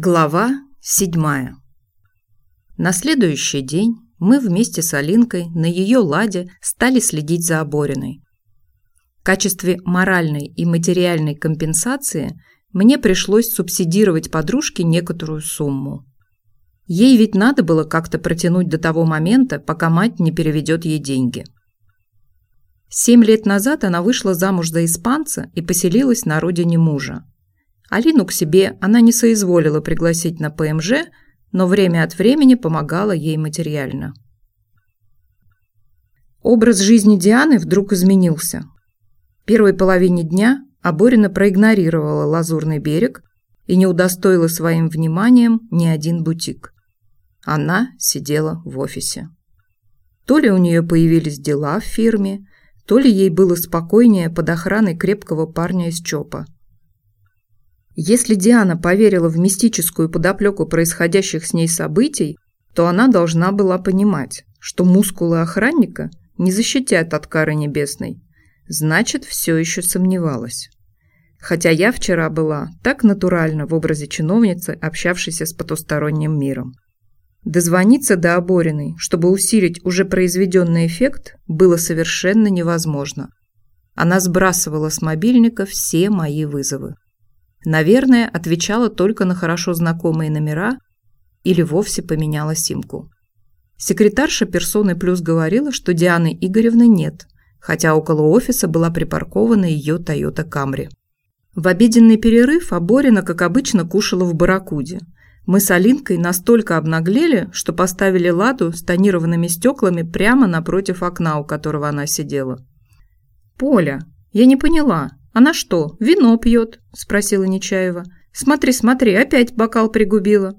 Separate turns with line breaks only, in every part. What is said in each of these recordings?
Глава седьмая. На следующий день мы вместе с Алинкой на ее ладе стали следить за Обориной. В качестве моральной и материальной компенсации мне пришлось субсидировать подружке некоторую сумму. Ей ведь надо было как-то протянуть до того момента, пока мать не переведет ей деньги. Семь лет назад она вышла замуж за испанца и поселилась на родине мужа. Алину к себе она не соизволила пригласить на ПМЖ, но время от времени помогала ей материально. Образ жизни Дианы вдруг изменился. В первой половине дня Аборина проигнорировала Лазурный берег и не удостоила своим вниманием ни один бутик. Она сидела в офисе. То ли у нее появились дела в фирме, то ли ей было спокойнее под охраной крепкого парня из ЧОПа – если Диана поверила в мистическую подоплеку происходящих с ней событий, то она должна была понимать, что мускулы охранника не защитят от кары небесной. Значит, все еще сомневалась. Хотя я вчера была так натурально в образе чиновницы, общавшейся с потусторонним миром. Дозвониться до Обориной, чтобы усилить уже произведенный эффект, было совершенно невозможно. Она сбрасывала с мобильника все мои вызовы. Наверное, отвечала только на хорошо знакомые номера или вовсе поменяла симку. Секретарша персоны плюс говорила, что Дианы Игоревны нет, хотя около офиса была припаркована ее Toyota Camry. В обеденный перерыв Аборина, как обычно, кушала в барракуде. Мы с Алинкой настолько обнаглели, что поставили ладу с тонированными стеклами прямо напротив окна, у которого она сидела. «Поля, я не поняла, «Она что, вино пьет?» – спросила Нечаева. «Смотри, смотри, опять бокал пригубила».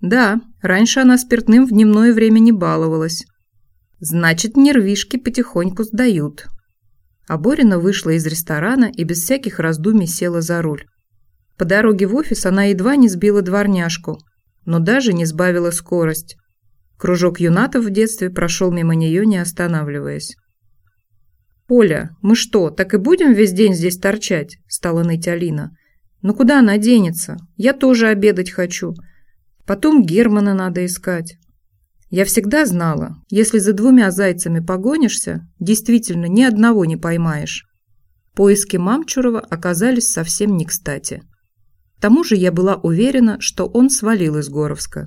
«Да, раньше она спиртным в дневное время не баловалась». «Значит, нервишки потихоньку сдают». А Борина вышла из ресторана и без всяких раздумий села за руль. По дороге в офис она едва не сбила дворняжку, но даже не сбавила скорость. Кружок юнатов в детстве прошел мимо нее, не останавливаясь. «Поля, мы что, так и будем весь день здесь торчать?» – стала ныть Алина. «Ну куда она денется? Я тоже обедать хочу. Потом Германа надо искать». Я всегда знала, если за двумя зайцами погонишься, действительно ни одного не поймаешь. Поиски Мамчурова оказались совсем не кстати. К тому же я была уверена, что он свалил из Горовска.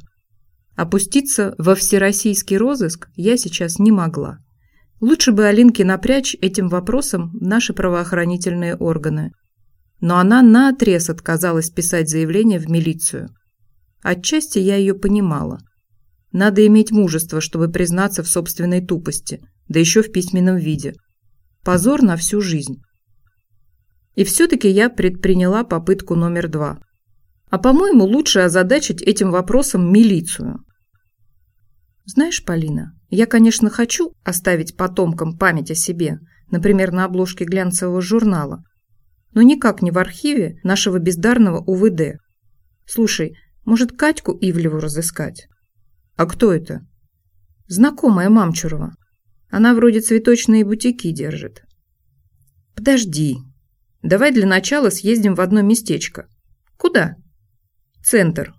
Опуститься во всероссийский розыск я сейчас не могла. Лучше бы Алинке напрячь этим вопросом наши правоохранительные органы. Но она наотрез отказалась писать заявление в милицию. Отчасти я ее понимала. Надо иметь мужество, чтобы признаться в собственной тупости, да еще в письменном виде. Позор на всю жизнь. И все-таки я предприняла попытку номер два. А по-моему, лучше озадачить этим вопросом милицию. Знаешь, Полина, я, конечно, хочу оставить потомкам память о себе, например, на обложке глянцевого журнала, но никак не в архиве нашего бездарного УВД. Слушай, может, Катьку Ивлеву разыскать? А кто это? Знакомая Мамчурова. Она вроде цветочные бутики держит. Подожди. Давай для начала съездим в одно местечко. Куда? Центр.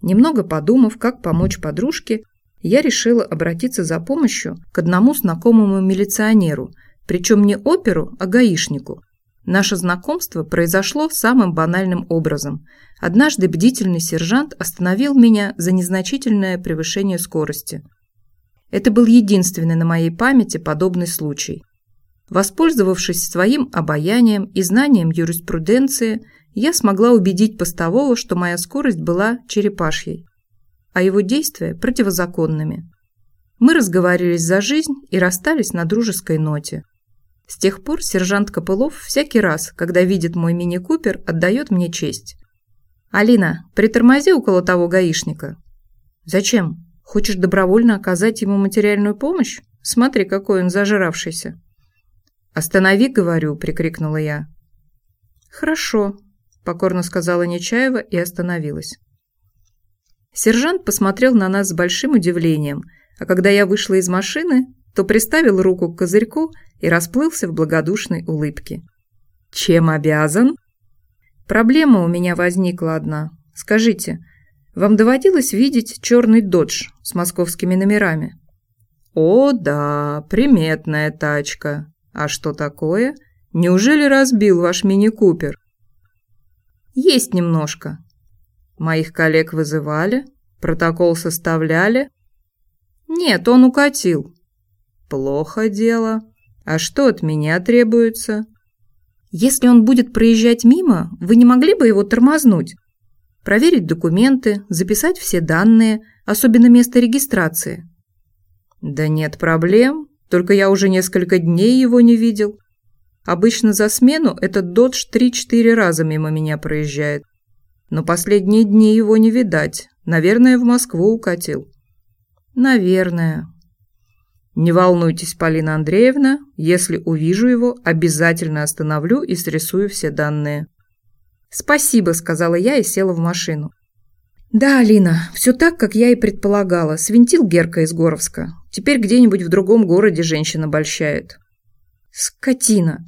Немного подумав, как помочь подружке, я решила обратиться за помощью к одному знакомому милиционеру, причем не оперу, а гаишнику. Наше знакомство произошло самым банальным образом. Однажды бдительный сержант остановил меня за незначительное превышение скорости. Это был единственный на моей памяти подобный случай. Воспользовавшись своим обаянием и знанием юриспруденции, я смогла убедить постового, что моя скорость была черепашьей а его действия противозаконными. Мы разговаривались за жизнь и расстались на дружеской ноте. С тех пор сержант Копылов всякий раз, когда видит мой мини-купер, отдает мне честь. «Алина, притормози около того гаишника». «Зачем? Хочешь добровольно оказать ему материальную помощь? Смотри, какой он зажравшийся». «Останови, говорю», – прикрикнула я. «Хорошо», – покорно сказала Нечаева и остановилась. Сержант посмотрел на нас с большим удивлением, а когда я вышла из машины, то приставил руку к козырьку и расплылся в благодушной улыбке. «Чем обязан?» «Проблема у меня возникла одна. Скажите, Вам доводилось видеть черный додж с московскими номерами? О, да, приметная тачка. А что такое? Неужели разбил ваш мини-купер? Есть немножко. Моих коллег вызывали, протокол составляли. Нет, он укатил. Плохо дело. А что от меня требуется? Если он будет проезжать мимо, вы не могли бы его тормознуть? Проверить документы, записать все данные, особенно место регистрации. Да нет проблем, только я уже несколько дней его не видел. Обычно за смену этот додж 3-4 раза мимо меня проезжает. Но последние дни его не видать. Наверное, в Москву укатил. Наверное. Не волнуйтесь, Полина Андреевна, если увижу его, обязательно остановлю и срисую все данные. Спасибо, сказала я и села в машину. Да, Алина, все так, как я и предполагала. Свинтил Герка из Горовска. Теперь где-нибудь в другом городе женщина большает. Скотина.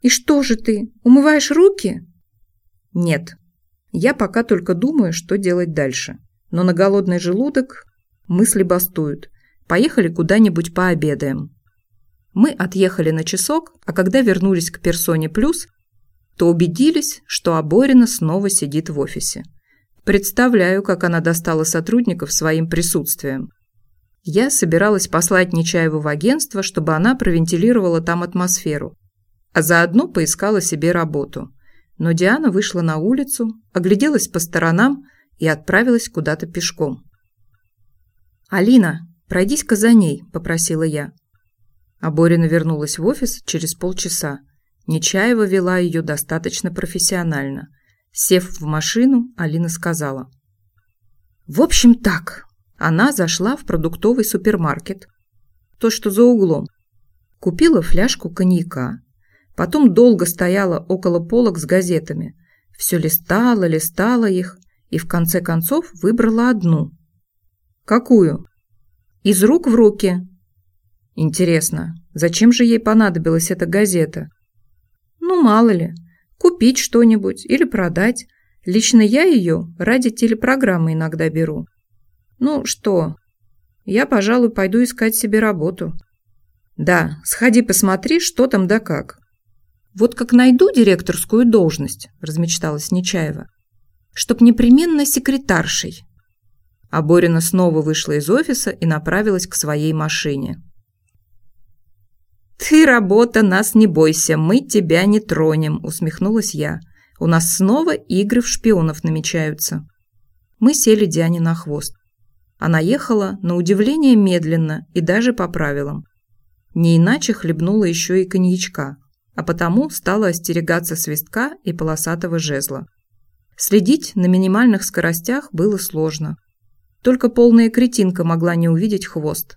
«И что же ты, умываешь руки?» «Нет. Я пока только думаю, что делать дальше. Но на голодный желудок мысли бастуют. Поехали куда-нибудь пообедаем». Мы отъехали на часок, а когда вернулись к персоне плюс, то убедились, что Аборина снова сидит в офисе. Представляю, как она достала сотрудников своим присутствием. Я собиралась послать Нечаеву в агентство, чтобы она провентилировала там атмосферу а заодно поискала себе работу. Но Диана вышла на улицу, огляделась по сторонам и отправилась куда-то пешком. «Алина, пройдись-ка за ней», – попросила я. А Борина вернулась в офис через полчаса. Нечаева вела ее достаточно профессионально. Сев в машину, Алина сказала. «В общем так, она зашла в продуктовый супермаркет, то, что за углом, купила фляжку коньяка, Потом долго стояла около полок с газетами. Все листала, листала их и в конце концов выбрала одну. Какую? Из рук в руки. Интересно, зачем же ей понадобилась эта газета? Ну, мало ли, купить что-нибудь или продать. Лично я ее ради телепрограммы иногда беру. Ну что, я, пожалуй, пойду искать себе работу. Да, сходи посмотри, что там да как. Вот как найду директорскую должность, размечталась Нечаева, чтоб непременно секретаршей. А Борина снова вышла из офиса и направилась к своей машине. «Ты, работа, нас не бойся, мы тебя не тронем», – усмехнулась я. «У нас снова игры в шпионов намечаются». Мы сели Диане на хвост. Она ехала, на удивление, медленно и даже по правилам. Не иначе хлебнула еще и коньячка – а потому стала остерегаться свистка и полосатого жезла. Следить на минимальных скоростях было сложно. Только полная кретинка могла не увидеть хвост.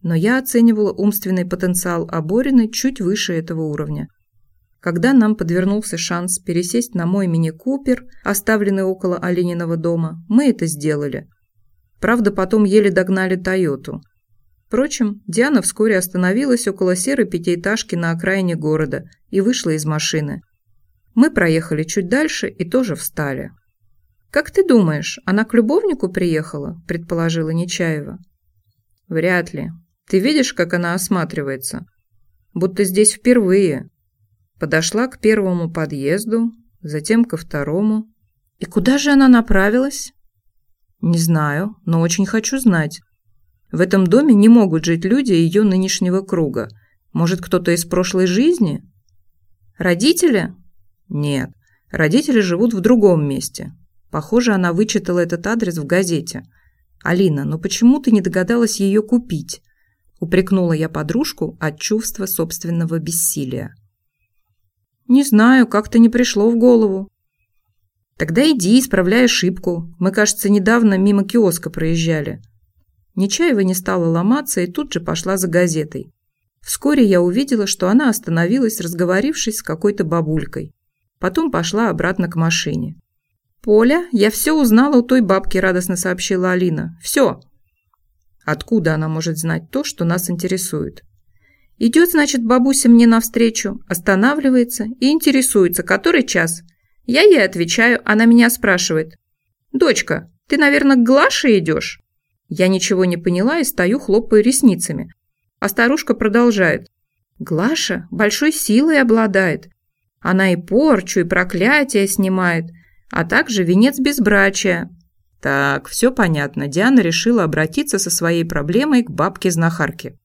Но я оценивала умственный потенциал Аборины чуть выше этого уровня. Когда нам подвернулся шанс пересесть на мой мини-купер, оставленный около Олениного дома, мы это сделали. Правда, потом еле догнали Тойоту – Впрочем, Диана вскоре остановилась около серой пятиэтажки на окраине города и вышла из машины. Мы проехали чуть дальше и тоже встали. «Как ты думаешь, она к любовнику приехала?» – предположила Нечаева. «Вряд ли. Ты видишь, как она осматривается? Будто здесь впервые. Подошла к первому подъезду, затем ко второму. И куда же она направилась?» «Не знаю, но очень хочу знать». В этом доме не могут жить люди ее нынешнего круга. Может, кто-то из прошлой жизни? Родители? Нет. Родители живут в другом месте. Похоже, она вычитала этот адрес в газете. «Алина, но почему ты не догадалась ее купить?» Упрекнула я подружку от чувства собственного бессилия. «Не знаю, как-то не пришло в голову». «Тогда иди, исправляй ошибку. Мы, кажется, недавно мимо киоска проезжали». Нечаева не стала ломаться и тут же пошла за газетой. Вскоре я увидела, что она остановилась, разговорившись с какой-то бабулькой. Потом пошла обратно к машине. «Поля, я все узнала у той бабки», – радостно сообщила Алина. «Все». Откуда она может знать то, что нас интересует? Идет, значит, бабуся мне навстречу, останавливается и интересуется, который час. Я ей отвечаю, она меня спрашивает. «Дочка, Ты, наверное, к Глаше идешь?» Я ничего не поняла и стою, хлопаю ресницами. А старушка продолжает. «Глаша большой силой обладает. Она и порчу, и проклятие снимает, а также венец безбрачия». Так, все понятно. Диана решила обратиться со своей проблемой к бабке-знахарке.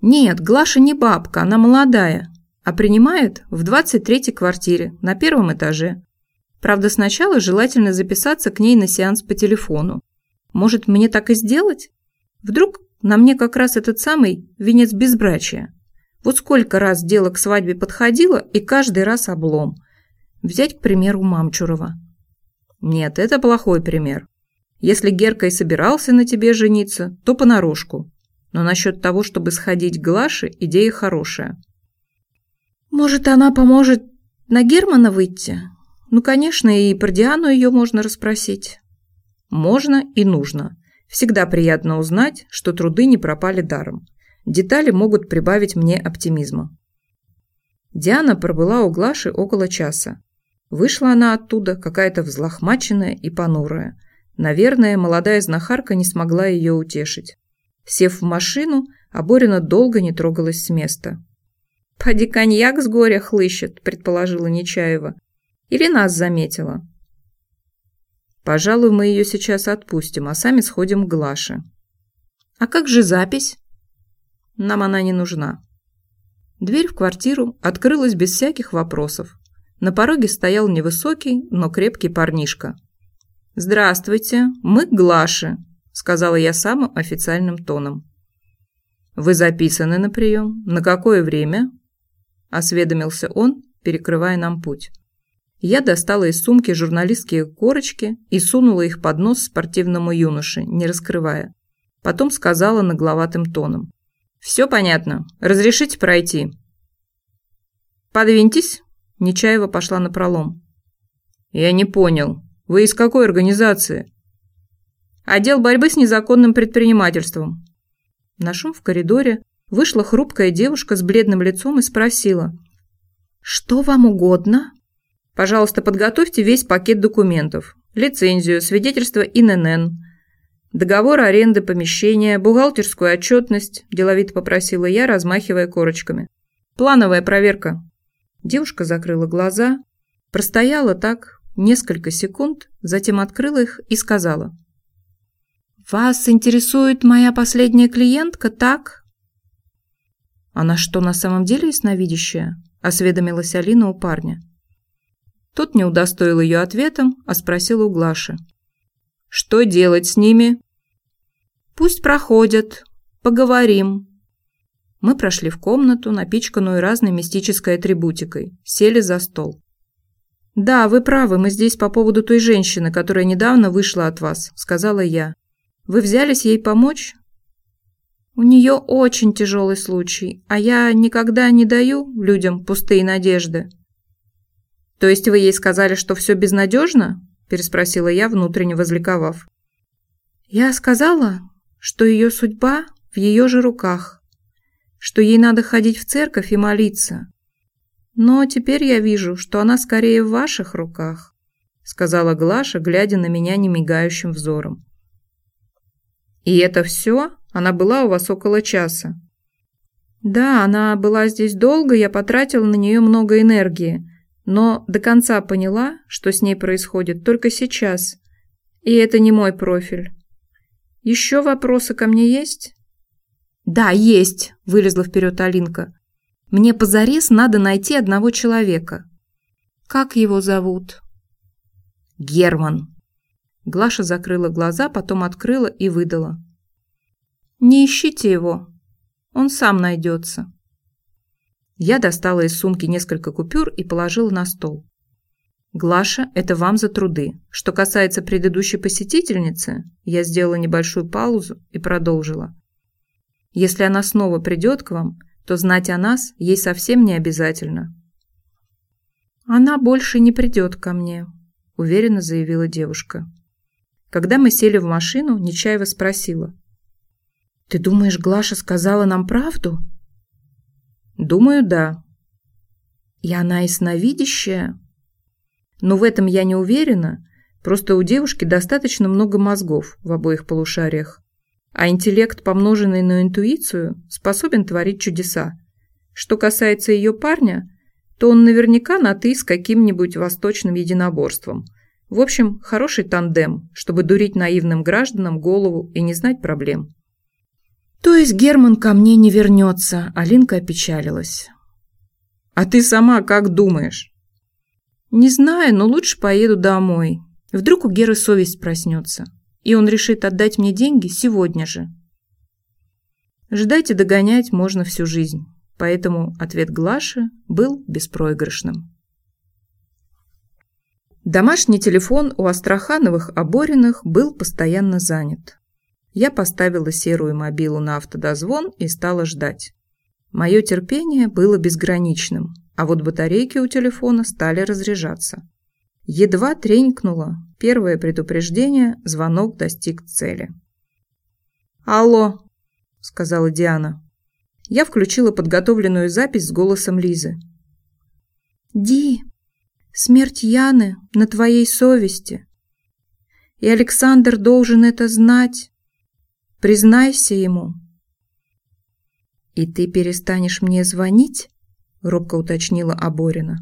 Нет, Глаша не бабка, она молодая, а принимает в 23-й квартире, на первом этаже. Правда, сначала желательно записаться к ней на сеанс по телефону. Может, мне так и сделать? Вдруг на мне как раз этот самый венец безбрачия. Вот сколько раз дело к свадьбе подходило, и каждый раз облом. Взять, к примеру, Мамчурова. Нет, это плохой пример. Если Герка и собирался на тебе жениться, то понарошку. Но насчет того, чтобы сходить к Глаше, идея хорошая. Может, она поможет на Германа выйти? Ну, конечно, и про Диану ее можно расспросить. Можно и нужно. Всегда приятно узнать, что труды не пропали даром. Детали могут прибавить мне оптимизма. Диана пробыла у Глаши около часа. Вышла она оттуда, какая-то взлохмаченная и понурая. Наверное, молодая знахарка не смогла ее утешить. Сев в машину, Аборина долго не трогалась с места. «Поди коньяк с горя хлыщет», – предположила Нечаева. «Или нас заметила?» «Пожалуй, мы ее сейчас отпустим, а сами сходим к Глаше». «А как же запись?» «Нам она не нужна». Дверь в квартиру открылась без всяких вопросов. На пороге стоял невысокий, но крепкий парнишка. «Здравствуйте, мы к Глаше», сказала я самым официальным тоном. «Вы записаны на прием? На какое время?» Осведомился он, перекрывая нам путь. Я достала из сумки журналистские корочки и сунула их под нос спортивному юноше, не раскрывая. Потом сказала нагловатым тоном. «Все понятно. Разрешите пройти?» «Подвиньтесь!» Нечаева пошла на пролом. «Я не понял. Вы из какой организации?» Отдел борьбы с незаконным предпринимательством. На шум в коридоре вышла хрупкая девушка с бледным лицом и спросила. «Что вам угодно?» «Пожалуйста, подготовьте весь пакет документов. Лицензию, свидетельство ИНН, договор аренды помещения, бухгалтерскую отчетность», – деловито попросила я, размахивая корочками. «Плановая проверка». Девушка закрыла глаза, простояла так несколько секунд, затем открыла их и сказала – «Вас интересует моя последняя клиентка, так?» «Она что, на самом деле ясновидящая?» – осведомилась Алина у парня. Тот не удостоил ее ответом, а спросил у Глаши. «Что делать с ними?» «Пусть проходят. Поговорим». Мы прошли в комнату, напичканную разной мистической атрибутикой, сели за стол. «Да, вы правы, мы здесь по поводу той женщины, которая недавно вышла от вас», – сказала я. Вы взялись ей помочь? У нее очень тяжелый случай, а я никогда не даю людям пустые надежды. То есть вы ей сказали, что все безнадежно? Переспросила я, внутренне возликовав. Я сказала, что ее судьба в ее же руках, что ей надо ходить в церковь и молиться. Но теперь я вижу, что она скорее в ваших руках, сказала Глаша, глядя на меня немигающим взором. «И это все? Она была у вас около часа?» «Да, она была здесь долго, я потратила на нее много энергии, но до конца поняла, что с ней происходит только сейчас. И это не мой профиль. Еще вопросы ко мне есть?» «Да, есть», – вылезла вперед Алинка. «Мне позарез надо найти одного человека». «Как его зовут?» «Герман», Глаша закрыла глаза, потом открыла и выдала. «Не ищите его. Он сам найдется». Я достала из сумки несколько купюр и положила на стол. «Глаша, это вам за труды. Что касается предыдущей посетительницы, я сделала небольшую паузу и продолжила. Если она снова придет к вам, то знать о нас ей совсем не обязательно». «Она больше не придет ко мне», – уверенно заявила девушка. Когда мы сели в машину, Нечаева спросила. «Ты думаешь, Глаша сказала нам правду?» «Думаю, да». «И она ясновидящая?» «Но в этом я не уверена, Просто у девушки достаточно много мозгов в обоих полушариях. А интеллект, помноженный на интуицию, способен творить чудеса. Что касается ее парня, то он наверняка на «ты» с каким-нибудь восточным единоборством. В общем, хороший тандем, чтобы дурить наивным гражданам голову и не знать проблем. То есть Герман ко мне не вернется, Алинка опечалилась. А ты сама как думаешь? Не знаю, но лучше поеду домой. Вдруг у Геры совесть проснется, и он решит отдать мне деньги сегодня же. Ждать и догонять можно всю жизнь, поэтому ответ Глаши был беспроигрышным. Домашний телефон у Астрахановых Обориных был постоянно занят. Я поставила серую мобилу на автодозвон и стала ждать. Мое терпение было безграничным, а вот батарейки у телефона стали разряжаться. Едва тренькнуло первое предупреждение, звонок достиг цели. «Алло», — сказала Диана. Я включила подготовленную запись с голосом Лизы. «Ди, смерть Яны на твоей совести. И Александр должен это знать. Признайся ему». «И ты перестанешь мне звонить?» – робко уточнила Аборина.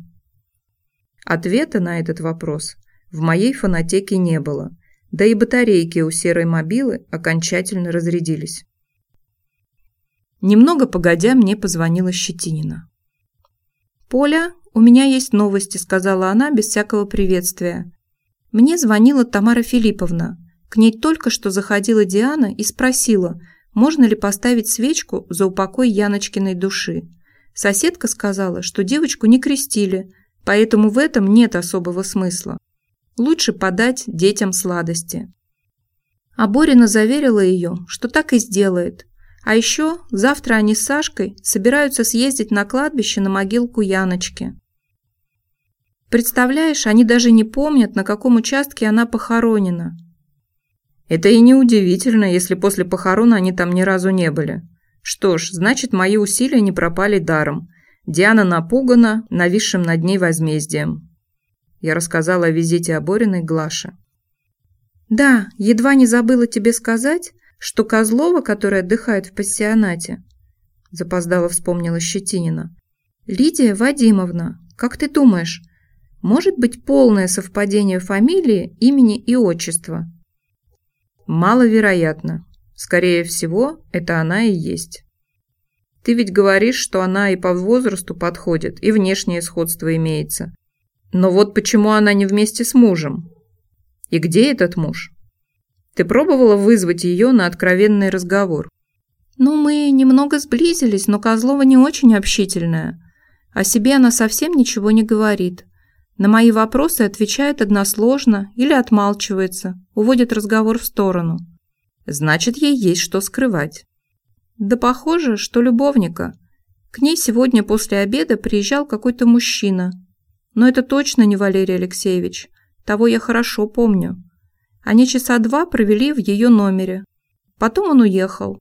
Ответа на этот вопрос в моей фонотеке не было, да и батарейки у серой мобилы окончательно разрядились. Немного погодя мне позвонила Щетинина. «Поля, у меня есть новости», – сказала она без всякого приветствия. Мне звонила Тамара Филипповна. К ней только что заходила Диана и спросила – можно ли поставить свечку за упокой Яночкиной души. Соседка сказала, что девочку не крестили, поэтому в этом нет особого смысла. Лучше подать детям сладости. А Борина заверила ее, что так и сделает. А еще завтра они с Сашкой собираются съездить на кладбище на могилку Яночки. Представляешь, они даже не помнят, на каком участке она похоронена. Это и не удивительно, если после похорон они там ни разу не были. Что ж, значит, мои усилия не пропали даром. Диана напугана нависшим над ней возмездием. Я рассказала о визите Обориной Глаше. «Да, едва не забыла тебе сказать, что Козлова, которая отдыхает в пассионате, запоздала вспомнила Щетинина. Лидия Вадимовна, как ты думаешь, может быть полное совпадение фамилии, имени и отчества?» Маловероятно. Скорее всего, это она и есть. Ты ведь говоришь, что она и по возрасту подходит, и внешнее сходство имеется. Но вот почему она не вместе с мужем? И где этот муж? Ты пробовала вызвать ее на откровенный разговор? Ну, мы немного сблизились, но Козлова не очень общительная. О себе она совсем ничего не говорит. На мои вопросы отвечает односложно или отмалчивается, уводит разговор в сторону. Значит, ей есть что скрывать. Да похоже, что любовника. К ней сегодня после обеда приезжал какой-то мужчина. Но это точно не Валерий Алексеевич. Того я хорошо помню. Они часа два провели в ее номере. Потом он уехал.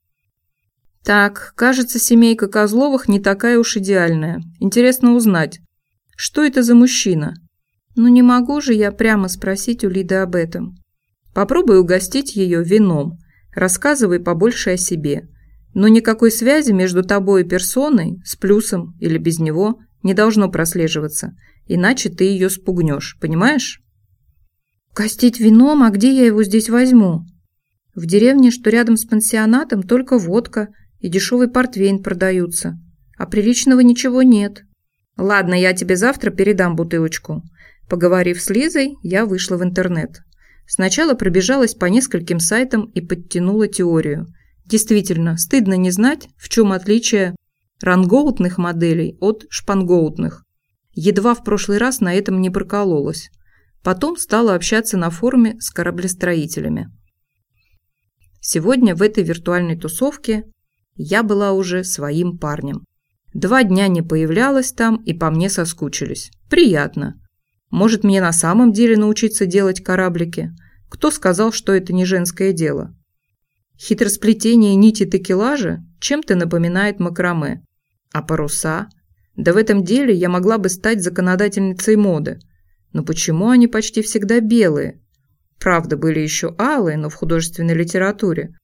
Так, кажется, семейка Козловых не такая уж идеальная. Интересно узнать, что это за мужчина? Ну не могу же я прямо спросить у Лиды об этом. Попробуй угостить ее вином. Рассказывай побольше о себе. Но никакой связи между тобой и персоной, с плюсом или без него, не должно прослеживаться. Иначе ты ее спугнешь, понимаешь? Гостить вином, а где я его здесь возьму? В деревне, что рядом с пансионатом, только водка и дешевый портвейн продаются. А приличного ничего нет. Ладно, я тебе завтра передам бутылочку. Поговорив с Лизой, я вышла в интернет. Сначала пробежалась по нескольким сайтам и подтянула теорию. Действительно, стыдно не знать, в чем отличие рангоутных моделей от шпангоутных. Едва в прошлый раз на этом не прокололась. Потом стала общаться на форуме с кораблестроителями. Сегодня в этой виртуальной тусовке я была уже своим парнем. Два дня не появлялась там и по мне соскучились. Приятно. Может, мне на самом деле научиться делать кораблики? Кто сказал, что это не женское дело? Хитросплетение нити текелажа чем-то напоминает макраме. А паруса? Да в этом деле я могла бы стать законодательницей моды. Но почему они почти всегда белые? Правда, были еще алые, но в художественной литературе.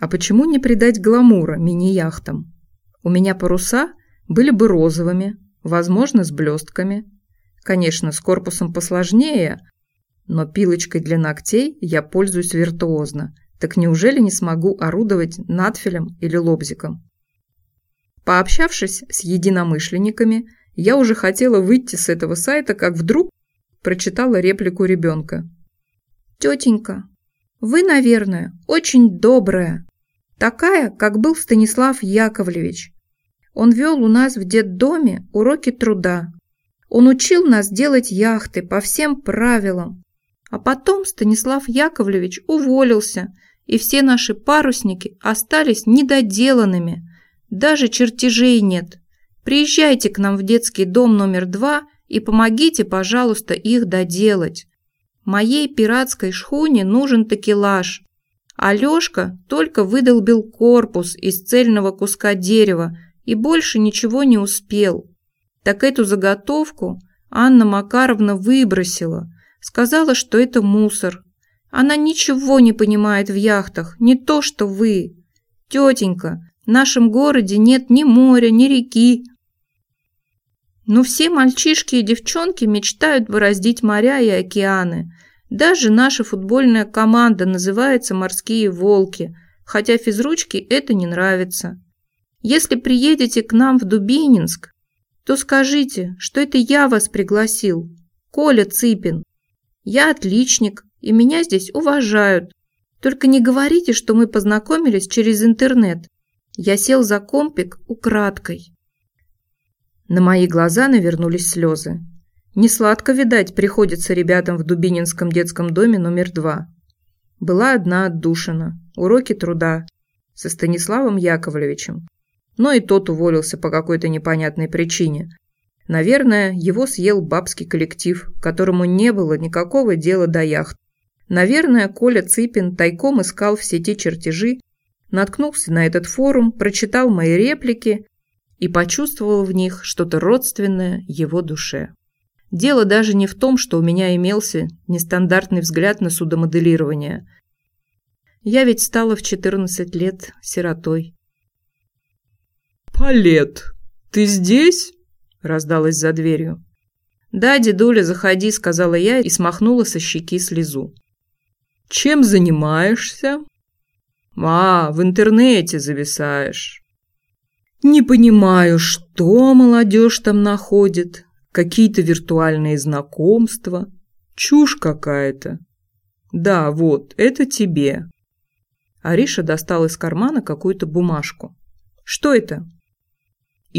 А почему не придать гламура мини-яхтам? У меня паруса были бы розовыми, возможно, с блестками. Конечно, с корпусом посложнее, но пилочкой для ногтей я пользуюсь виртуозно. Так неужели не смогу орудовать надфилем или лобзиком? Пообщавшись с единомышленниками, я уже хотела выйти с этого сайта, как вдруг прочитала реплику ребенка. «Тетенька, вы, наверное, очень добрая. Такая, как был Станислав Яковлевич. Он вел у нас в детдоме уроки труда. Он учил нас делать яхты по всем правилам. А потом Станислав Яковлевич уволился, и все наши парусники остались недоделанными. Даже чертежей нет. Приезжайте к нам в детский дом номер два и помогите, пожалуйста, их доделать. Моей пиратской шхуне нужен такелаж. Алёшка только выдолбил корпус из цельного куска дерева и больше ничего не успел. Так эту заготовку Анна Макаровна выбросила – Сказала, что это мусор. Она ничего не понимает в яхтах, не то что вы. Тетенька, в нашем городе нет ни моря, ни реки. Но все мальчишки и девчонки мечтают бороздить моря и океаны. Даже наша футбольная команда называется «Морские волки», хотя физручке это не нравится. Если приедете к нам в Дубининск, то скажите, что это я вас пригласил, Коля Цыпин. Я отличник, и меня здесь уважают. Только не говорите, что мы познакомились через интернет. Я сел за компик украдкой. На мои глаза навернулись слезы. Несладко, видать, приходится ребятам в Дубининском детском доме номер два. Была одна отдушина. Уроки труда. Со Станиславом Яковлевичем. Но и тот уволился по какой-то непонятной причине. Наверное, его съел бабский коллектив, которому не было никакого дела до яхт. Наверное, Коля Цыпин тайком искал в сети чертежи, наткнулся на этот форум, прочитал мои реплики и почувствовал в них что-то родственное его душе. Дело даже не в том, что у меня имелся нестандартный взгляд на судомоделирование. Я ведь стала в 14 лет сиротой.
«Палет, ты здесь?»
раздалось за дверью. «Да, дедуля, заходи», — сказала я и смахнула со щеки слезу.
«Чем занимаешься?» «А, в интернете зависаешь». «Не понимаю, что молодежь там находит. Какие-то виртуальные знакомства. Чушь какая-то. Да, вот, это тебе».
Ариша достал из кармана какую-то бумажку. «Что это?»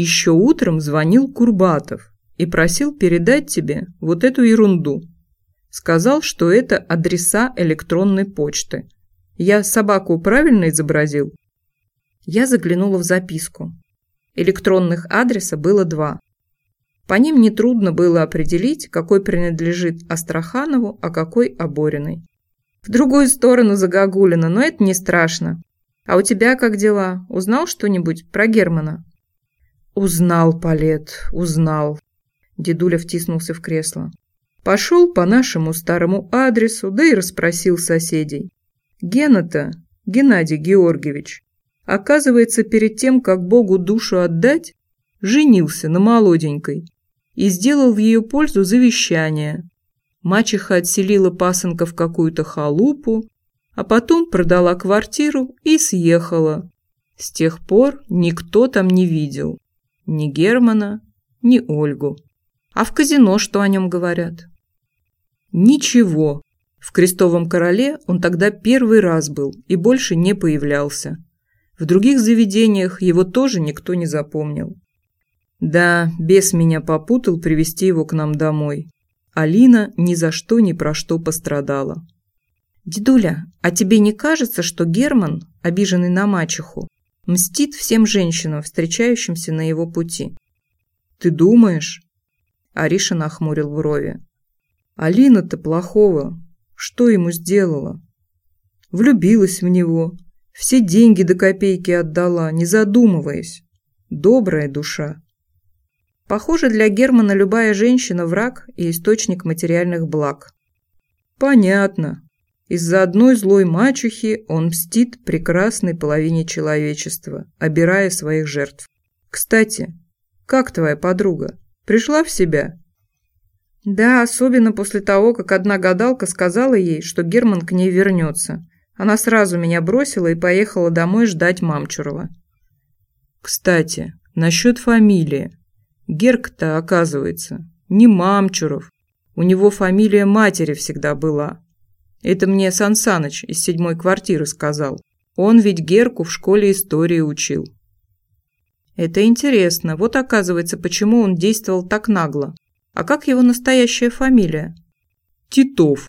Еще утром звонил Курбатов и просил передать тебе вот эту ерунду. Сказал, что это адреса электронной почты. Я собаку правильно изобразил?
Я заглянула в записку. Электронных адреса было два. По ним нетрудно было определить, какой принадлежит Астраханову, а какой Обориной. В другую сторону загогулина, но это не страшно. А у тебя как дела? Узнал что-нибудь про Германа?
«Узнал, Палет, узнал». Дедуля втиснулся в кресло. Пошел по нашему старому адресу, да и расспросил соседей. Гена-то, Геннадий Георгиевич, оказывается, перед тем, как Богу душу отдать, женился на молоденькой и сделал в ее пользу завещание. Мачеха отселила пасынка в какую-то халупу, а потом продала квартиру и съехала. С тех пор никто там не видел. Ни Германа, ни Ольгу. А в казино что о нем говорят? Ничего. В Крестовом Короле он тогда первый раз был и больше не появлялся. В других заведениях его тоже никто не запомнил. Да, бес меня попутал привести его к нам домой. Алина ни за что ни про что пострадала.
«Дедуля, а тебе не кажется, что Герман, обиженный на мачеху, Мстит всем женщинам, встречающимся на его пути.
«Ты думаешь?» Ариша нахмурил брови. «Алина-то плохого. Что ему сделала?» Влюбилась в него. Все деньги до копейки отдала, не задумываясь. Добрая душа.
Похоже, для Германа любая женщина – враг и источник материальных благ.
Понятно. Из-за одной злой мачехи он мстит прекрасной половине человечества, обирая своих жертв. Кстати, как твоя подруга? Пришла в себя?
Да, особенно после того, как одна гадалка сказала ей, что Герман к ней вернется. Она сразу меня бросила и поехала домой ждать Мамчурова.
Кстати, насчет фамилии. Герк-то, оказывается, не Мамчуров. У него фамилия матери всегда была. Это мне Сан Саныч из седьмой квартиры сказал. Он ведь Герку в школе истории учил.
Это интересно. Вот оказывается, почему он действовал так нагло. А как его настоящая фамилия?
Титов.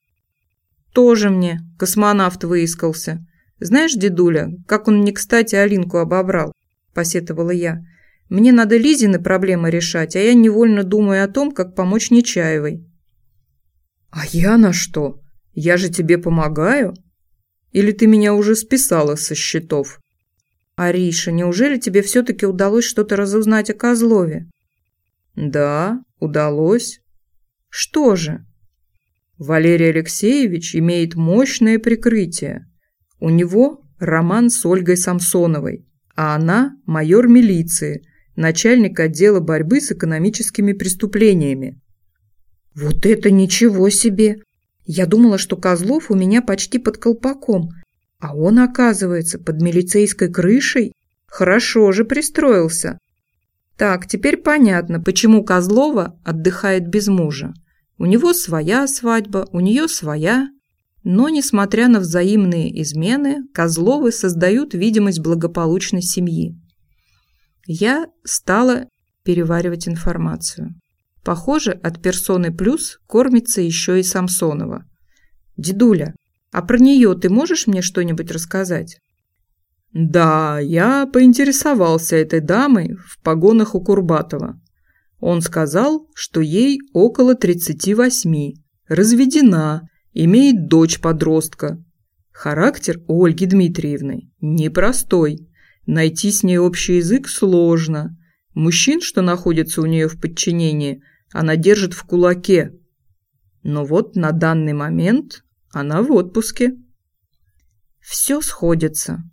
Тоже мне космонавт выискался. Знаешь, дедуля, как он не кстати Алинку обобрал, посетовала я. Мне надо Лизины проблемы решать, а я невольно думаю о том, как помочь Нечаевой.
А я на что? Я же тебе помогаю? Или ты меня уже списала со счетов?
Ариша, неужели тебе все-таки удалось что-то разузнать о Козлове?
Да, удалось.
Что же?
Валерий Алексеевич имеет мощное прикрытие. У него роман с Ольгой Самсоновой, а она майор милиции, начальник отдела борьбы с экономическими преступлениями.
Вот это ничего себе! Я думала, что Козлов у меня почти под колпаком, а он, оказывается, под милицейской крышей. Хорошо же пристроился. Так, теперь понятно, почему Козлова отдыхает без мужа. У него своя свадьба, у нее своя. Но, несмотря на взаимные измены, Козловы создают видимость благополучной семьи. Я стала переваривать информацию. Похоже, от персоны плюс кормится еще и Самсонова. Дедуля, а про нее ты можешь мне что-нибудь рассказать?
Да, я поинтересовался этой дамой в погонах у Курбатова. Он сказал, что ей около 38, разведена, имеет дочь-подростка. Характер у Ольги Дмитриевны непростой. Найти с ней общий язык сложно. Мужчин, что находятся у нее в подчинении, она держит в кулаке. Но вот на данный момент она в отпуске.
Все сходится.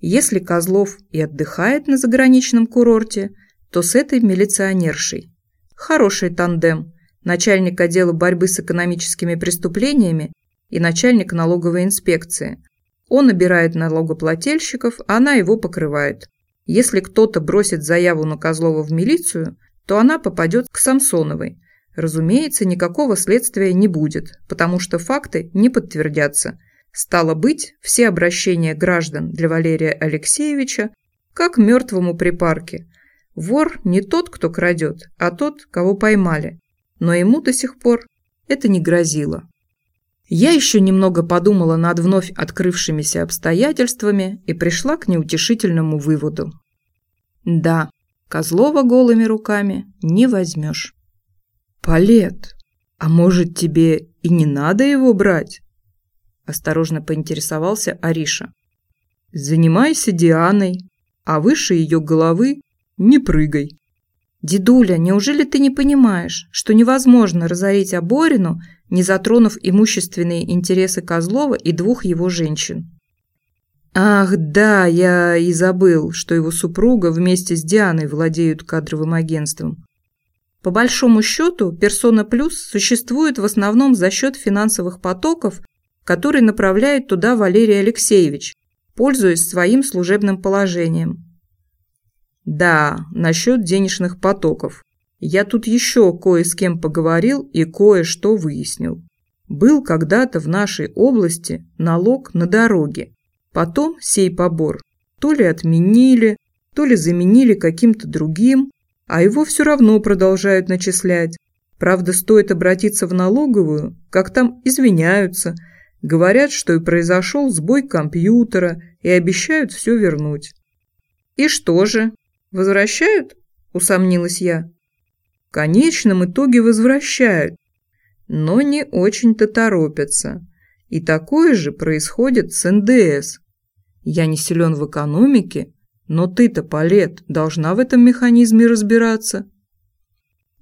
Если Козлов и отдыхает на заграничном курорте, то с этой милиционершей. Хороший тандем. Начальник отдела борьбы с экономическими преступлениями и начальник налоговой инспекции. Он набирает налогоплательщиков, а она его покрывает. Если кто-то бросит заяву на Козлова в милицию, то она попадет к Самсоновой. Разумеется, никакого следствия не будет, потому что факты не подтвердятся – Стало быть, все обращения граждан для Валерия Алексеевича как мертвому припарке. Вор не тот, кто крадет, а тот, кого поймали. Но ему до сих пор это не грозило. Я еще немного подумала над вновь открывшимися обстоятельствами и пришла к неутешительному выводу. Да, Козлова голыми руками не возьмешь.
Палет, а может тебе и не надо его брать?
Осторожно поинтересовался Ариша.
«Занимайся Дианой, а выше ее головы не прыгай».
«Дедуля, неужели ты не понимаешь, что невозможно разорить Аборину, не затронув имущественные интересы Козлова и двух его женщин?»
«Ах, да, я и забыл, что его супруга вместе с Дианой владеют кадровым агентством.
По большому счету, персона плюс существует в основном за счет финансовых потоков который направляет туда Валерий Алексеевич, пользуясь своим служебным положением.
Да, насчет денежных потоков. Я тут еще кое с кем поговорил и кое-что выяснил. Был когда-то в нашей области налог на дороги. Потом сей побор то ли отменили, то ли заменили каким-то другим, а его все равно продолжают начислять. Правда, стоит обратиться в налоговую, как там извиняются – Говорят, что и произошел сбой компьютера и обещают все вернуть.
«И что же? Возвращают?» – усомнилась я.
В конечном итоге возвращают, но не очень-то торопятся. И такое же происходит с НДС. Я не силен в экономике, но ты-то, Палет, должна в этом механизме разбираться.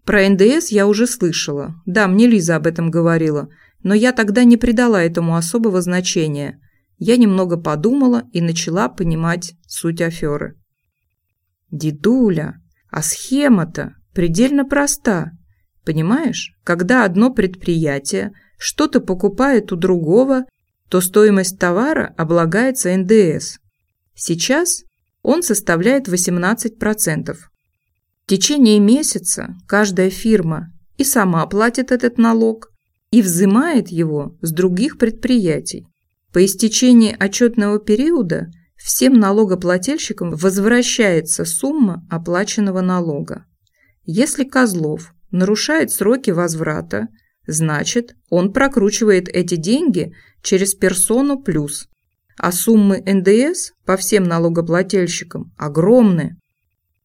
Про НДС я уже слышала. Да, мне Лиза об этом говорила – но я тогда не придала этому особого значения. Я немного подумала и начала понимать суть аферы. «Дедуля, а схема-то предельно проста. Понимаешь, когда одно предприятие что-то покупает у другого, то стоимость товара облагается НДС. Сейчас он составляет 18%. В течение месяца каждая фирма и сама платит этот налог, и взимает его с других предприятий. По истечении отчетного периода всем налогоплательщикам возвращается сумма оплаченного налога. Если Козлов нарушает сроки возврата, значит, он прокручивает эти деньги через персону плюс, а суммы НДС по всем налогоплательщикам огромны.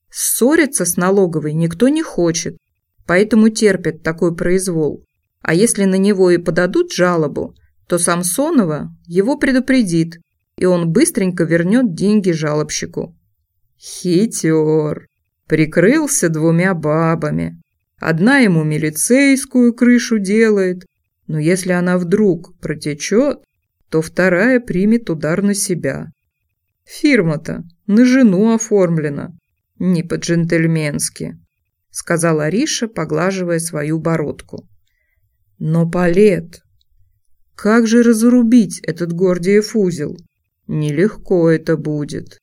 Ссориться с налоговой никто не хочет, поэтому терпит такой произвол. А если на него и подадут жалобу, то Самсонова его предупредит, и он быстренько вернет деньги жалобщику. Хитер. Прикрылся двумя бабами. Одна ему милицейскую крышу делает, но если она вдруг протечет, то вторая примет удар на себя. Фирма-то на жену оформлена, не по-джентльменски, сказала Риша, поглаживая свою бородку. Но Палет, как же разрубить этот Гордиев узел? Нелегко это будет.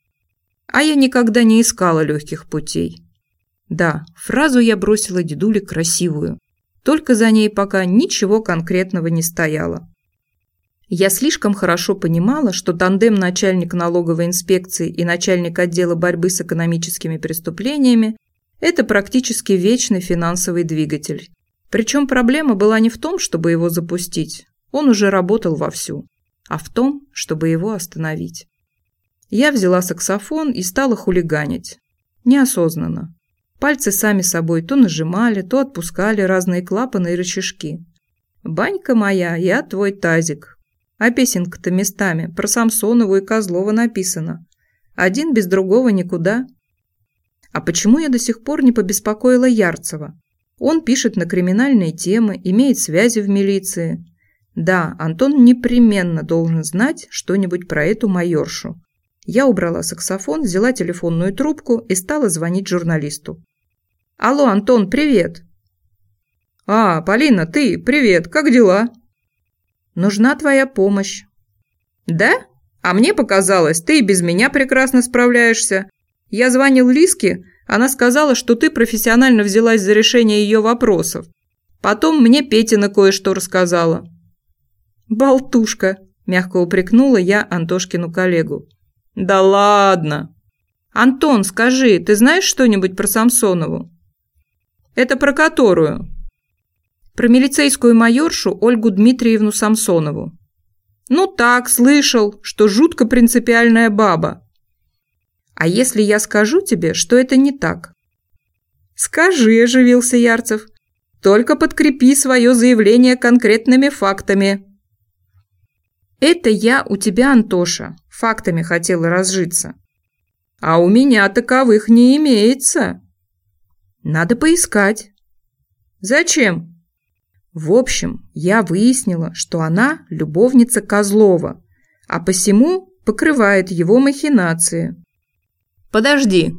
А я никогда не искала легких путей. Да, фразу я бросила дедуле красивую, только за ней пока ничего конкретного не стояло. Я слишком хорошо понимала, что тандем начальник налоговой инспекции и начальник отдела борьбы с экономическими преступлениями – это практически вечный финансовый двигатель. Причем проблема была не в том, чтобы его запустить, он уже работал вовсю, а в том, чтобы его остановить. Я взяла саксофон и стала хулиганить. Неосознанно. Пальцы сами собой то нажимали, то отпускали разные клапаны и рычажки. «Банька моя, я твой тазик», а песенка-то местами про Самсонову и Козлова написано. Один без другого никуда. А почему я до сих пор не побеспокоила Ярцева? Он пишет на криминальные темы, имеет связи в милиции. Да, Антон непременно должен знать что-нибудь про эту майоршу. Я убрала саксофон, взяла телефонную трубку и стала звонить журналисту. «Алло, Антон, привет!» «А, Полина, ты, привет, как дела?» Нужна твоя помощь». «Да? А мне показалось, ты и без меня прекрасно справляешься. Я звонил Лиске, она сказала, что ты профессионально взялась за решение ее вопросов. Потом мне Петина кое-что рассказала». «Болтушка», – мягко упрекнула я Антошкину коллегу. «Да ладно!» «Антон, скажи, ты знаешь что-нибудь про Самсонову?» «Это про которую?» Про милицейскую майоршу Ольгу Дмитриевну Самсонову. Ну так, слышал, что жутко принципиальная баба. А если я скажу тебе, что это не так? Скажи, оживился Ярцев. Только подкрепи свое заявление конкретными фактами. Это я у тебя, Антоша, фактами хотела разжиться. А у меня таковых не имеется. Надо поискать. Зачем? В общем, я выяснила, что она любовница Козлова, а посему покрывает его махинации. Подожди.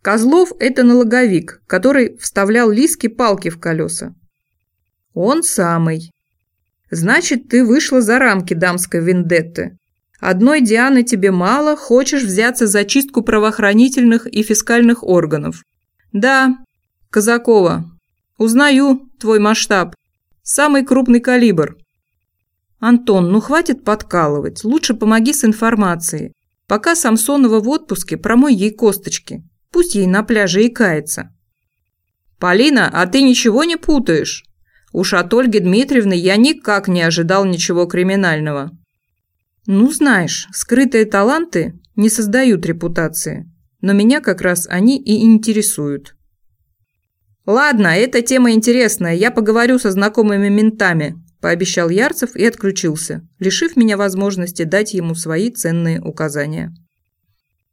Козлов – это налоговик, который вставлял Лиске палки в колеса. Он самый. Значит, ты вышла за рамки дамской вендетты. Одной Дианы тебе мало, хочешь взяться за чистку правоохранительных и фискальных органов. Да, Казакова, узнаю твой масштаб. Самый крупный калибр. Антон, ну хватит подкалывать. Лучше помоги с информацией. Пока Самсонова в отпуске, промой ей косточки. Пусть ей на пляже и кается. Полина, а ты ничего не путаешь? Уж от Ольги Дмитриевны я никак не ожидал ничего криминального. Ну, знаешь, скрытые таланты не создают репутации. Но меня как раз они и интересуют. «Ладно, эта тема интересная, я поговорю со знакомыми ментами», – пообещал Ярцев и отключился, лишив меня возможности дать ему свои ценные указания.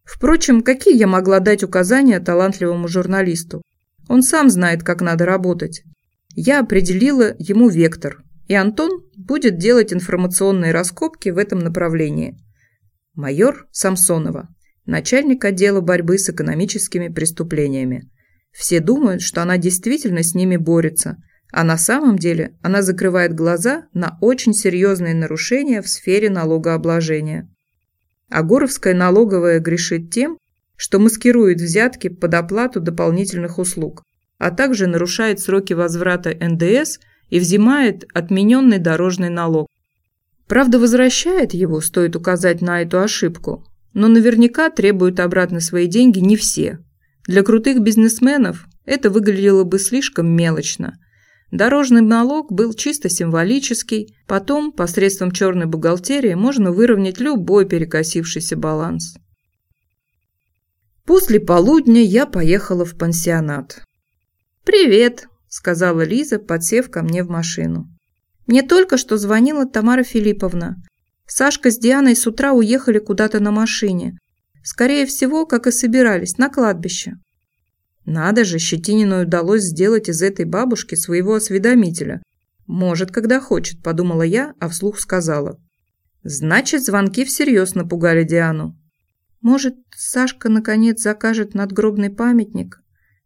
Впрочем, какие я могла дать указания талантливому журналисту? Он сам знает, как надо работать. Я определила ему вектор, и Антон будет делать информационные раскопки в этом направлении. Майор Самсонова, начальник отдела борьбы с экономическими преступлениями. Все думают, что она действительно с ними борется, а на самом деле она закрывает глаза на очень серьезные нарушения в сфере налогообложения. А Горовская налоговая грешит тем, что маскирует взятки под оплату дополнительных услуг, а также нарушает сроки возврата НДС и взимает отмененный дорожный налог. Правда, возвращает его, стоит указать на эту ошибку, но наверняка требуют обратно свои деньги не все. Для крутых бизнесменов это выглядело бы слишком мелочно. Дорожный налог был чисто символический, потом посредством черной бухгалтерии можно выровнять любой перекосившийся баланс. После полудня я поехала в пансионат. «Привет», – сказала Лиза, подсев ко мне в машину. «Мне только что звонила Тамара Филипповна. Сашка с Дианой с утра уехали куда-то на машине. Скорее всего, как и собирались, на кладбище. Надо же, Щетинину удалось сделать из этой бабушки своего осведомителя. Может, когда хочет, подумала я, а вслух сказала. Значит, звонки всерьез напугали Диану. Может, Сашка наконец закажет надгробный памятник?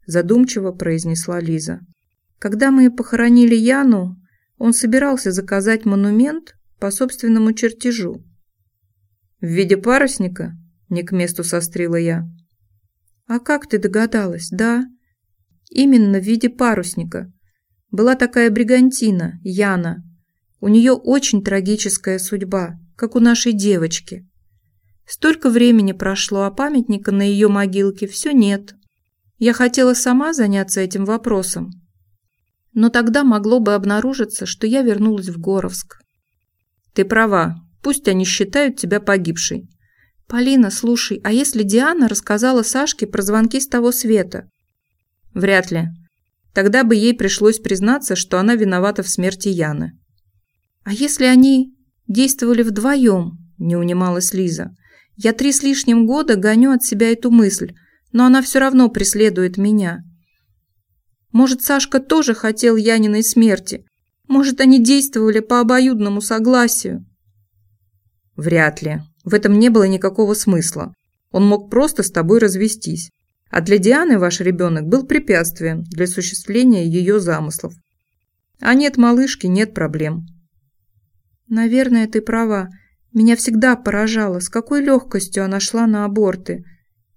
Задумчиво произнесла Лиза. Когда мы похоронили Яну, он собирался заказать монумент по собственному чертежу. «В виде парусника?» – не к месту сострила я. «А как ты догадалась, да?» «Именно в виде парусника. Была такая бригантина, Яна. У нее очень трагическая судьба, как у нашей девочки. Столько времени прошло, а памятника на ее могилке все нет. Я хотела сама заняться этим вопросом, но тогда могло бы обнаружиться, что я вернулась в Горовск. Ты права, пусть они считают тебя погибшей. Полина, слушай, а если Диана рассказала Сашке про звонки с того света? Вряд ли. Тогда бы ей пришлось признаться, что она виновата в смерти Яны. А если они действовали вдвоем, не унималась Лиза. Я три с лишним года гоню от себя эту мысль, но она все равно преследует меня. Может, Сашка тоже хотел Яниной смерти, может, они действовали по обоюдному согласию? Вряд ли. В этом не было никакого смысла. Он мог просто с тобой развестись. А для Дианы ваш ребенок был препятствием для осуществления ее замыслов. А нет малышки, нет проблем. Наверное, ты права. Меня всегда поражало, с какой легкостью она шла на аборты.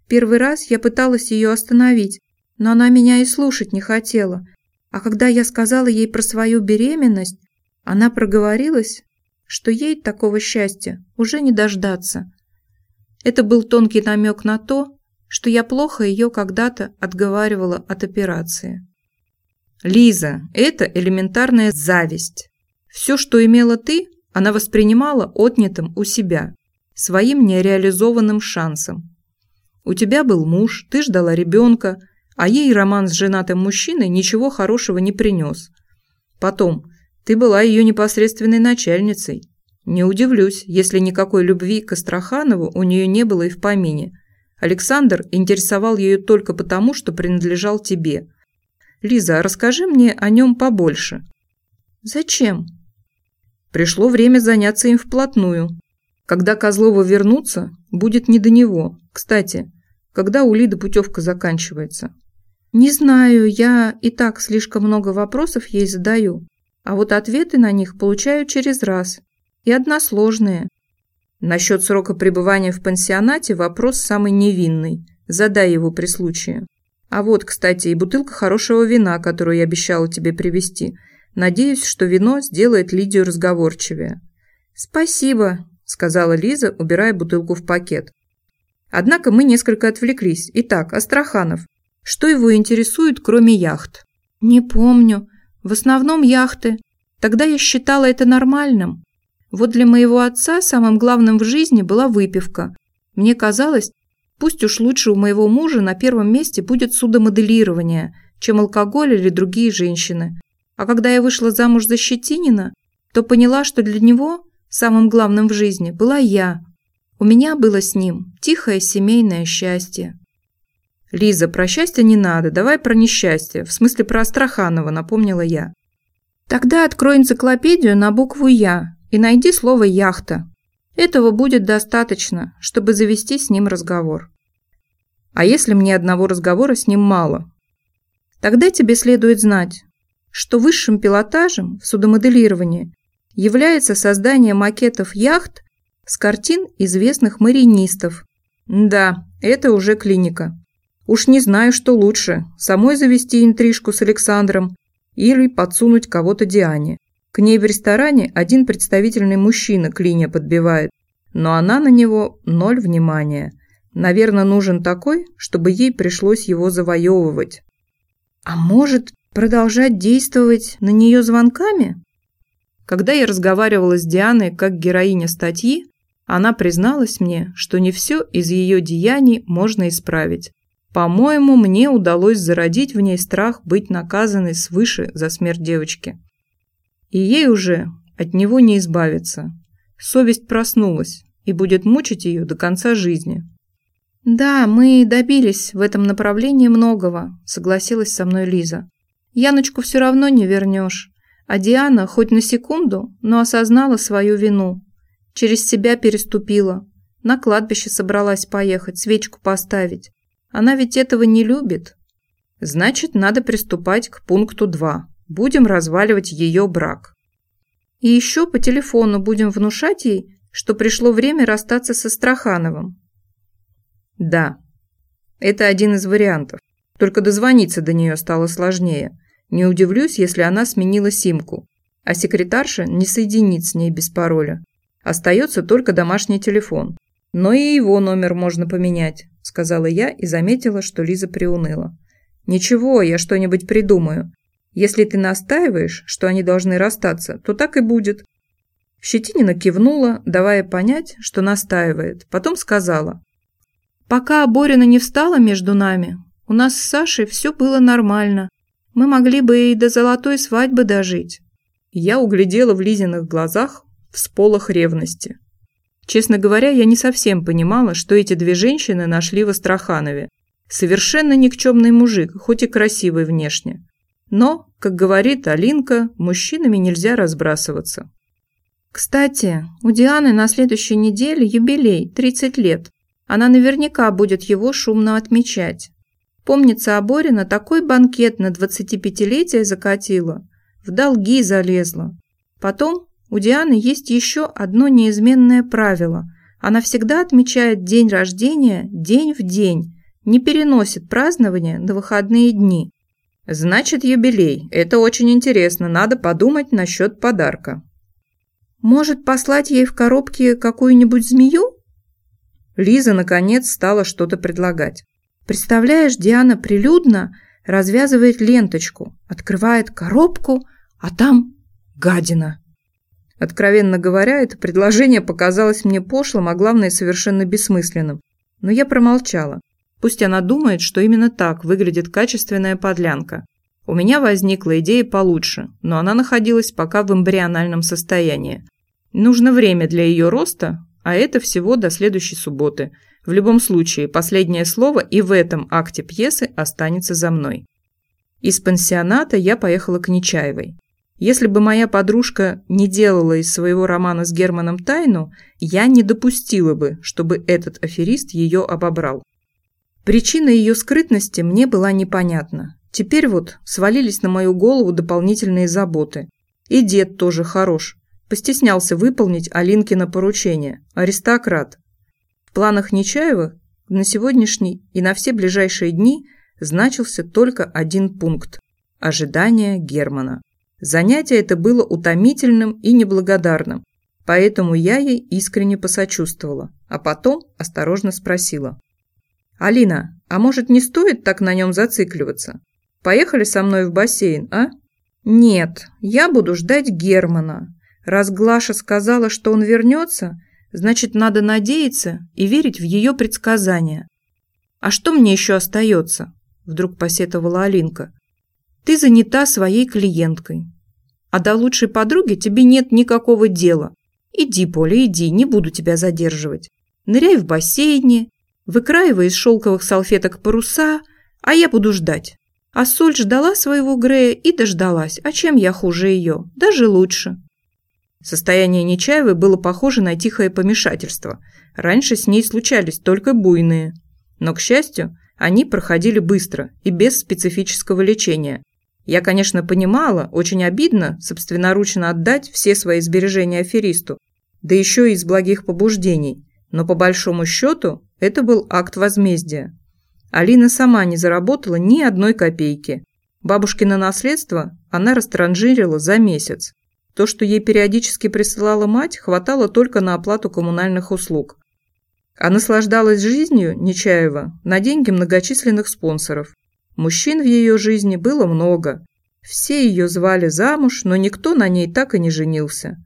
Первый раз я пыталась ее остановить, но она меня и слушать не хотела, а когда я сказала ей про свою беременность, она проговорилась, что ей такого счастья уже не дождаться. Это был тонкий намек на то, что я плохо ее когда-то отговаривала от операции. Лиза, это элементарная зависть. Все, что имела ты, она воспринимала отнятым у себя, своим нереализованным шансом. У тебя был муж, ты ждала ребенка, а ей роман с женатым мужчиной ничего хорошего не принес. Потом, ты была ее непосредственной начальницей. Не удивлюсь, если никакой любви к Астраханову у нее не было и в помине. Александр интересовал ее только потому, что принадлежал тебе. Лиза, расскажи мне о нем побольше. Зачем? Пришло время заняться им вплотную. Когда Козлова вернутся, будет не до него. Кстати, когда у Лиды путевка заканчивается? Не знаю, я и так слишком много вопросов ей задаю, а вот ответы на них получаю через раз. И односложные. Насчет срока пребывания в пансионате вопрос самый невинный. Задай его при случае. А вот, кстати, и бутылка хорошего вина, которую я обещала тебе привезти. Надеюсь, что вино сделает Лидию разговорчивее. Спасибо, сказала Лиза, убирая бутылку в пакет. Однако мы несколько отвлеклись. Итак, Астраханов. Что его интересует, кроме яхт? Не помню. В основном яхты. Тогда я считала это нормальным. Вот для моего отца самым главным в жизни была выпивка. Мне казалось, пусть уж лучше у моего мужа на первом месте будет судомоделирование, чем алкоголь или другие женщины. А когда я вышла замуж за Щетинина, то поняла, что для него самым главным в жизни была я. У меня было с ним тихое семейное счастье. «Лиза, про счастье не надо, давай про несчастье, в смысле про Астраханова», напомнила я. Тогда открой энциклопедию на букву «Я» и найди слово «яхта». Этого будет достаточно, чтобы завести с ним разговор. А если мне одного разговора с ним мало? Тогда тебе следует знать, что высшим пилотажем в судомоделировании является создание макетов яхт с картин известных маринистов. Да, это уже клиника. Уж не знаю, что лучше, самой завести интрижку с Александром или подсунуть кого-то Диане. К ней в ресторане один представительный мужчина клиня подбивает, но она на него ноль внимания. Наверное, нужен такой, чтобы ей пришлось его завоевывать. А может, продолжать действовать на нее звонками? Когда я разговаривала с Дианой как героиня статьи, она призналась мне, что не все из ее деяний можно исправить. По-моему, мне удалось зародить в ней страх быть наказанной свыше за смерть девочки. И ей уже от него не избавиться. Совесть проснулась и будет мучить ее до конца жизни. «Да, мы добились в этом направлении многого», – согласилась со мной Лиза. «Яночку все равно не вернешь, а Диана хоть на секунду, но осознала свою вину. Через себя переступила, на кладбище собралась поехать, свечку поставить. Она ведь этого не любит. Значит, надо приступать к пункту 2. Будем разваливать ее брак. И еще по телефону будем внушать ей, что пришло время расстаться со Страхановым. Да, это один из вариантов. Только дозвониться до нее стало сложнее. Не удивлюсь, если она сменила симку, а секретарша не соединит с ней без пароля. Остается только домашний телефон. Но и его номер можно поменять, сказала я и заметила, что Лиза приуныла. Ничего, я что-нибудь придумаю. Если ты настаиваешь, что они должны расстаться, то так и будет. Щетинина кивнула, давая понять, что настаивает. Потом сказала. «Пока Борина не встала между нами, у нас с Сашей все было нормально. Мы могли бы и до золотой свадьбы дожить». Я углядела в Лизиных глазах всполох ревности. Честно говоря, я не совсем понимала, что эти две женщины нашли в Астраханове. Совершенно никчемный мужик, хоть и красивый внешне. Но, как говорит Алинка, мужчинами нельзя разбрасываться. Кстати, у Дианы на следующей неделе юбилей, 30 лет. Она наверняка будет его шумно отмечать. Помнится, Аборина такой банкет на 25-летие закатила, в долги залезла. Потом у Дианы есть еще одно неизменное правило. Она всегда отмечает день рождения день в день, не переносит празднования на выходные дни. Значит, юбилей. Это очень интересно. Надо подумать насчет подарка. Может, послать ей в коробке какую-нибудь змею? Лиза, наконец, стала что-то предлагать. Представляешь, Диана прилюдно развязывает ленточку, открывает коробку, а там гадина. Откровенно говоря, это предложение показалось мне пошлым, а главное, совершенно бессмысленным. Но я промолчала. Пусть она думает, что именно так выглядит качественная подлянка. У меня возникла идея получше, но она находилась пока в эмбриональном состоянии. Нужно время для ее роста, а это всего до следующей субботы. В любом случае, последнее слово и в этом акте пьесы останется за мной. Из пансионата я поехала к Нечаевой. Если бы моя подружка не делала из своего романа с Германом тайну, я не допустила бы, чтобы этот аферист ее обобрал. Причина ее скрытности мне была непонятна. Теперь вот свалились на мою голову дополнительные заботы. И дед тоже хорош. Постеснялся выполнить Алинкино поручение. Аристократ. В планах Нечаевых на сегодняшний и на все ближайшие дни значился только один пункт – ожидание Германа. Занятие это было утомительным и неблагодарным, поэтому я ей искренне посочувствовала, а потом осторожно спросила. «Алина, а может не стоит так на нем зацикливаться? Поехали со мной в бассейн, а?» «Нет, я буду ждать Германа. Раз Глаша сказала, что он вернется, значит, надо надеяться и верить в ее предсказания. А что мне еще остается?» Вдруг посетовала Алинка. Ты занята своей клиенткой. А до лучшей подруги тебе нет никакого дела. Иди, Поля, иди, не буду тебя задерживать. Ныряй в бассейне, выкраивай из шелковых салфеток паруса, а я буду ждать. А Соль ждала своего Грея и дождалась. А чем я хуже ее? Даже лучше. Состояние Нечаевой было похоже на тихое помешательство. Раньше с ней случались только буйные. Но, к счастью, они проходили быстро и без специфического лечения. Я, конечно, понимала, очень обидно собственноручно отдать все свои сбережения аферисту, да еще и из благих побуждений, но по большому счету это был акт возмездия. Алина сама не заработала ни одной копейки. Бабушкино наследство она растранжирила за месяц. То, что ей периодически присылала мать, хватало только на оплату коммунальных услуг. А наслаждалась жизнью Нечаева на деньги многочисленных спонсоров. Мужчин в ее жизни было много. Все ее звали замуж, но никто на ней так и не женился.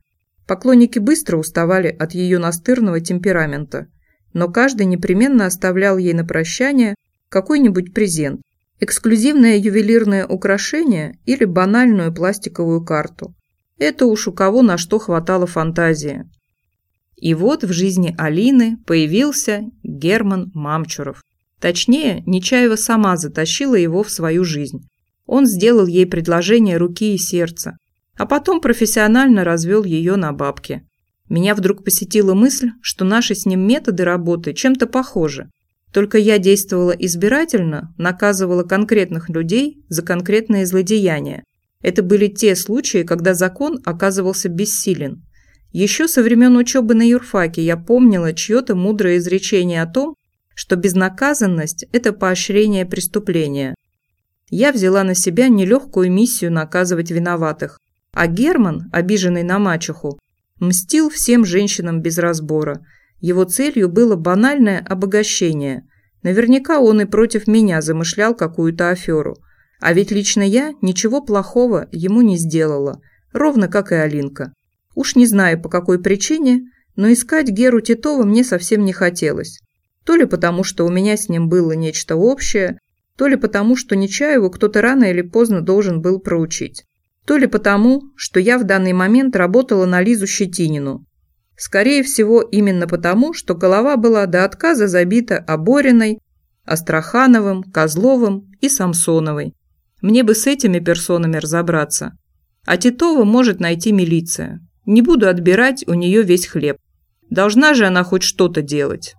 Поклонники быстро уставали от ее настырного темперамента, но каждый непременно оставлял ей на прощание какой-нибудь презент, эксклюзивное ювелирное украшение или банальную пластиковую карту. Это уж у кого на что хватало фантазии. И вот в жизни Алины появился Герман Мамчуров. Точнее, Нечаева сама затащила его в свою жизнь. Он сделал ей предложение руки и сердца, а потом профессионально развел ее на бабки. Меня вдруг посетила мысль, что наши с ним методы работы чем-то похожи. Только я действовала избирательно, наказывала конкретных людей за конкретные злодеяния, это были те случаи, когда закон оказывался бессилен. Еще со времен учебы на юрфаке я помнила чье-то мудрое изречение о том, что безнаказанность – это поощрение преступления. Я взяла на себя нелегкую миссию наказывать виноватых, а Герман, обиженный на мачеху, мстил всем женщинам без разбора. Его целью было банальное обогащение. Наверняка он и против меня замышлял какую-то аферу – а ведь лично я ничего плохого ему не сделала, ровно как и Алинка. Уж не знаю по какой причине, но искать Геру Титова мне совсем не хотелось. То ли потому, что у меня с ним было нечто общее, то ли потому, что Нечаеву кто-то рано или поздно должен был проучить. То ли потому, что я в данный момент работала на Лизу Щетинину. Скорее всего, именно потому, что голова была до отказа забита Обориной, Астрахановым, Козловым и Самсоновой. Мне бы с этими персонами разобраться. А Титова может найти милиция. Не буду отбирать у нее весь хлеб. Должна же она хоть что-то делать.